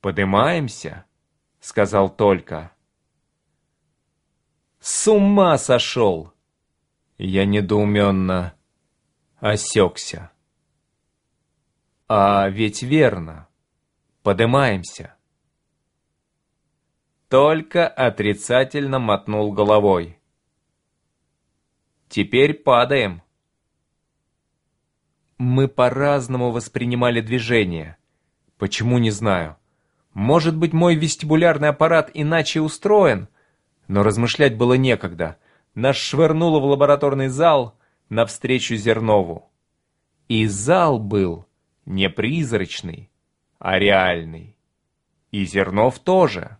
«Подымаемся?» — сказал только. «С ума сошел!» Я недоуменно осекся. «А ведь верно. Подымаемся». Только отрицательно мотнул головой. «Теперь падаем». Мы по-разному воспринимали движение. Почему, не знаю. Может быть, мой вестибулярный аппарат иначе устроен, но размышлять было некогда. Нас швырнуло в лабораторный зал навстречу Зернову. И зал был не призрачный, а реальный. И Зернов тоже.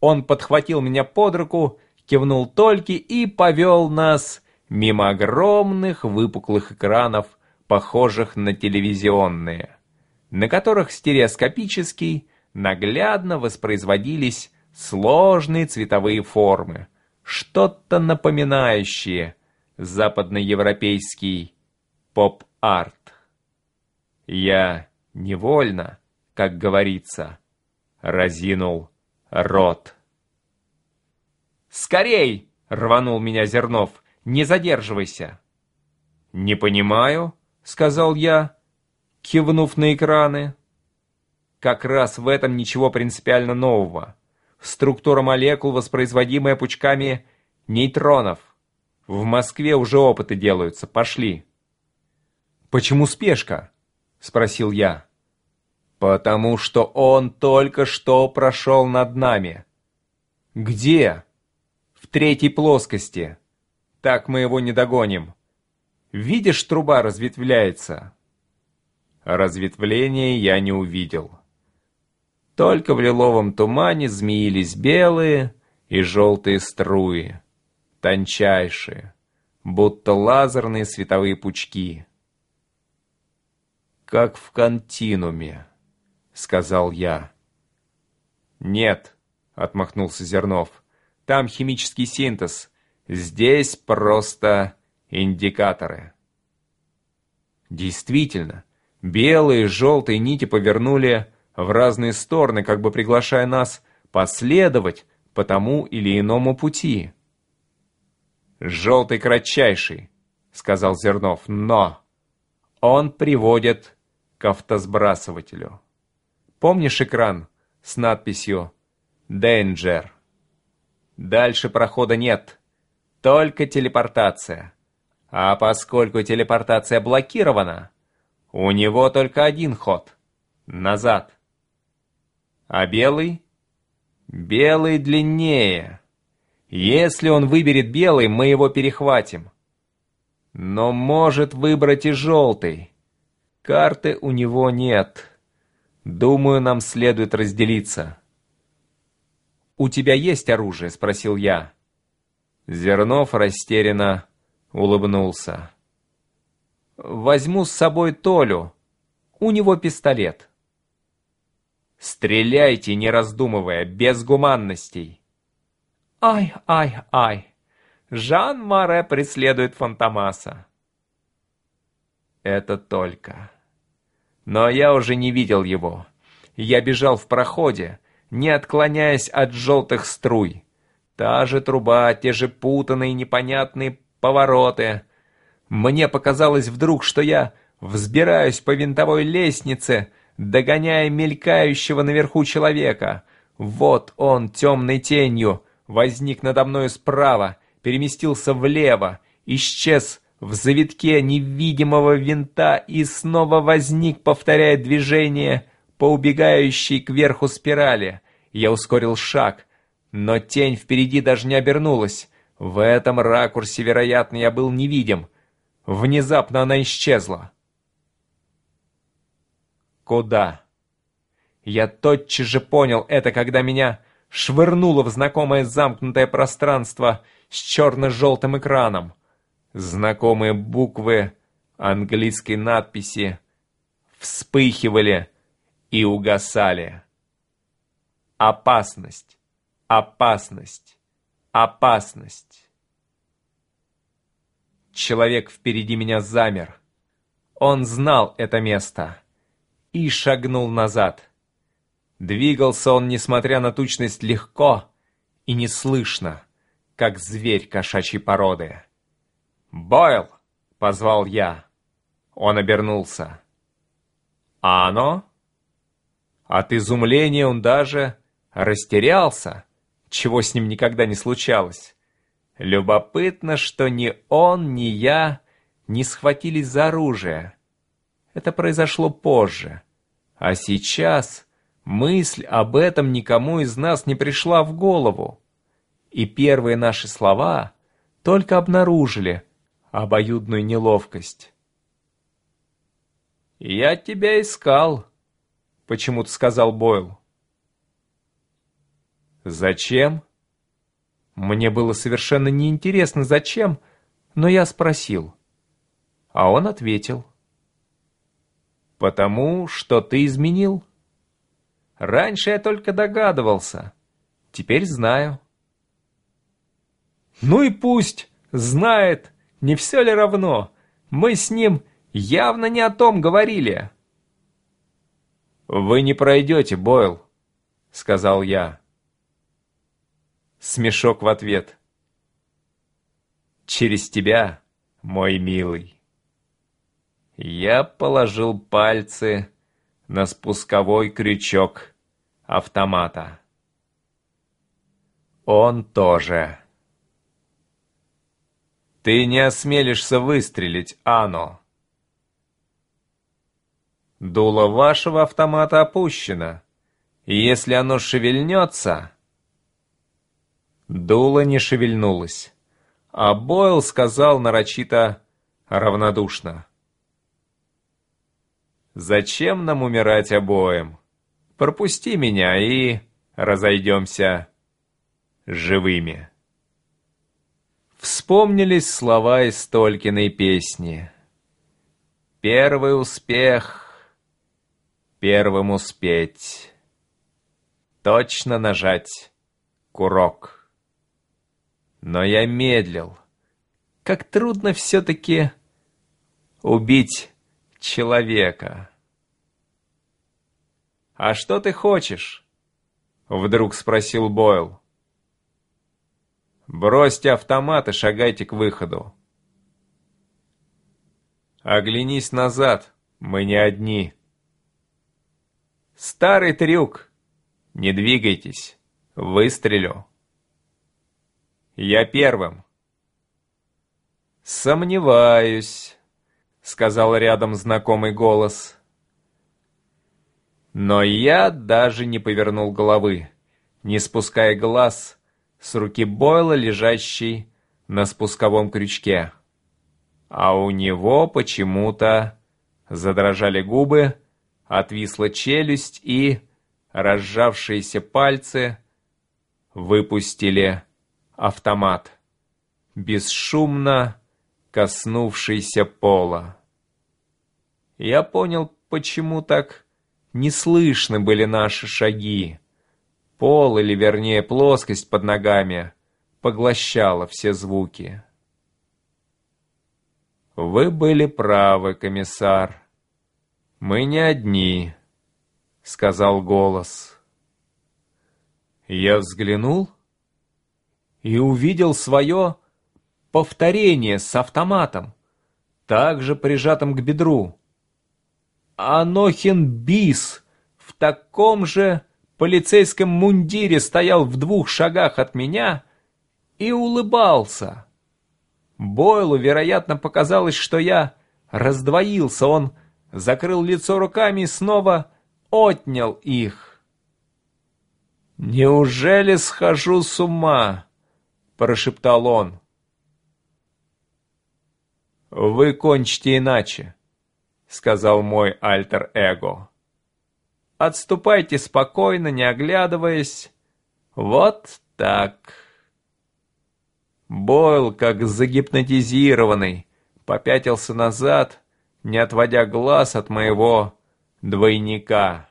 Он подхватил меня под руку, кивнул Тольке и повел нас мимо огромных выпуклых экранов, похожих на телевизионные, на которых стереоскопический наглядно воспроизводились сложные цветовые формы, что-то напоминающее западноевропейский поп-арт. Я невольно, как говорится, разинул рот. «Скорей!» — рванул меня Зернов. «Не задерживайся!» «Не понимаю», — сказал я, кивнув на экраны. Как раз в этом ничего принципиально нового. Структура молекул, воспроизводимая пучками нейтронов. В Москве уже опыты делаются, пошли. «Почему спешка?» — спросил я. «Потому что он только что прошел над нами». «Где?» «В третьей плоскости. Так мы его не догоним. Видишь, труба разветвляется?» Разветвления я не увидел. Только в лиловом тумане змеились белые и желтые струи, тончайшие, будто лазерные световые пучки. «Как в континууме», — сказал я. «Нет», — отмахнулся Зернов, — «там химический синтез, здесь просто индикаторы». Действительно, белые и желтые нити повернули в разные стороны, как бы приглашая нас последовать по тому или иному пути. «Желтый кратчайший», — сказал Зернов, — «но он приводит к автосбрасывателю. Помнишь экран с надписью «Danger»? Дальше прохода нет, только телепортация. А поскольку телепортация блокирована, у него только один ход — назад. А белый? Белый длиннее. Если он выберет белый, мы его перехватим. Но может выбрать и желтый. Карты у него нет. Думаю, нам следует разделиться. «У тебя есть оружие?» — спросил я. Зернов растерянно улыбнулся. «Возьму с собой Толю. У него пистолет». Стреляйте, не раздумывая, без гуманностей. Ай, ай, ай. Жан Маре преследует Фантомаса. Это только. Но я уже не видел его. Я бежал в проходе, не отклоняясь от желтых струй. Та же труба, те же путанные непонятные повороты. Мне показалось вдруг, что я взбираюсь по винтовой лестнице, догоняя мелькающего наверху человека. Вот он, темной тенью, возник надо мною справа, переместился влево, исчез в завитке невидимого винта и снова возник, повторяя движение по убегающей кверху спирали. Я ускорил шаг, но тень впереди даже не обернулась. В этом ракурсе, вероятно, я был невидим. Внезапно она исчезла. Куда? Я тотчас же понял это, когда меня швырнуло в знакомое замкнутое пространство с черно-желтым экраном. Знакомые буквы английской надписи вспыхивали и угасали. Опасность, опасность, опасность. Человек впереди меня замер. Он знал это место и шагнул назад. Двигался он, несмотря на тучность, легко и неслышно, как зверь кошачьей породы. «Бойл!» — позвал я. Он обернулся. «А оно?» От изумления он даже растерялся, чего с ним никогда не случалось. Любопытно, что ни он, ни я не схватились за оружие. Это произошло позже. А сейчас мысль об этом никому из нас не пришла в голову. И первые наши слова только обнаружили обоюдную неловкость. «Я тебя искал», — почему-то сказал Бойл. «Зачем?» Мне было совершенно неинтересно, зачем, но я спросил. А он ответил. «Потому что ты изменил. Раньше я только догадывался, теперь знаю». «Ну и пусть, знает, не все ли равно? Мы с ним явно не о том говорили». «Вы не пройдете, Бойл», — сказал я. Смешок в ответ. «Через тебя, мой милый». Я положил пальцы на спусковой крючок автомата. Он тоже. Ты не осмелишься выстрелить, Ано. Дуло вашего автомата опущено, и если оно шевельнется, Дуло не шевельнулось, а Бойл сказал нарочито равнодушно. «Зачем нам умирать обоим? Пропусти меня и разойдемся живыми». Вспомнились слова из Толькиной песни. «Первый успех, первым успеть, точно нажать курок». Но я медлил. Как трудно все-таки убить человека. «А что ты хочешь?» — вдруг спросил Бойл. «Бросьте автомат и шагайте к выходу». «Оглянись назад, мы не одни». «Старый трюк. Не двигайтесь, выстрелю». Я первым. «Сомневаюсь», — сказал рядом знакомый голос. Но я даже не повернул головы, не спуская глаз с руки Бойла, лежащей на спусковом крючке. А у него почему-то задрожали губы, отвисла челюсть и разжавшиеся пальцы выпустили автомат, бесшумно коснувшийся пола. Я понял, почему так неслышны были наши шаги. Пол, или вернее плоскость под ногами, поглощала все звуки. «Вы были правы, комиссар. Мы не одни», — сказал голос. Я взглянул — и увидел свое повторение с автоматом, также прижатым к бедру. Анохин Бис в таком же полицейском мундире стоял в двух шагах от меня и улыбался. Бойлу, вероятно, показалось, что я раздвоился. Он закрыл лицо руками и снова отнял их. «Неужели схожу с ума?» прошептал он. «Вы кончите иначе», — сказал мой альтер-эго. «Отступайте спокойно, не оглядываясь. Вот так». Бойл, как загипнотизированный, попятился назад, не отводя глаз от моего двойника.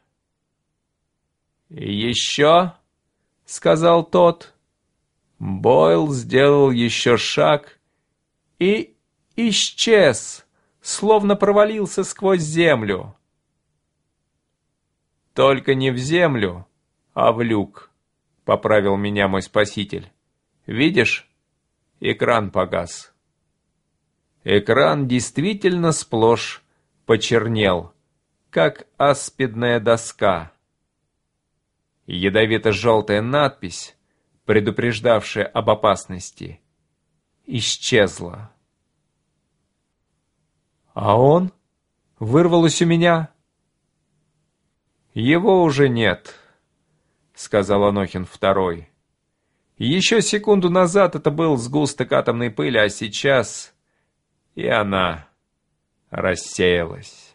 «Еще?» — сказал тот. Бойл сделал еще шаг и исчез, словно провалился сквозь землю. Только не в землю, а в люк, поправил меня мой спаситель. Видишь, экран погас. Экран действительно сплошь почернел, как аспидная доска. Ядовито-желтая надпись, предупреждавшая об опасности, исчезла. «А он?» — вырвалось у меня. «Его уже нет», — сказал Анохин второй. «Еще секунду назад это был сгусток атомной пыли, а сейчас и она рассеялась».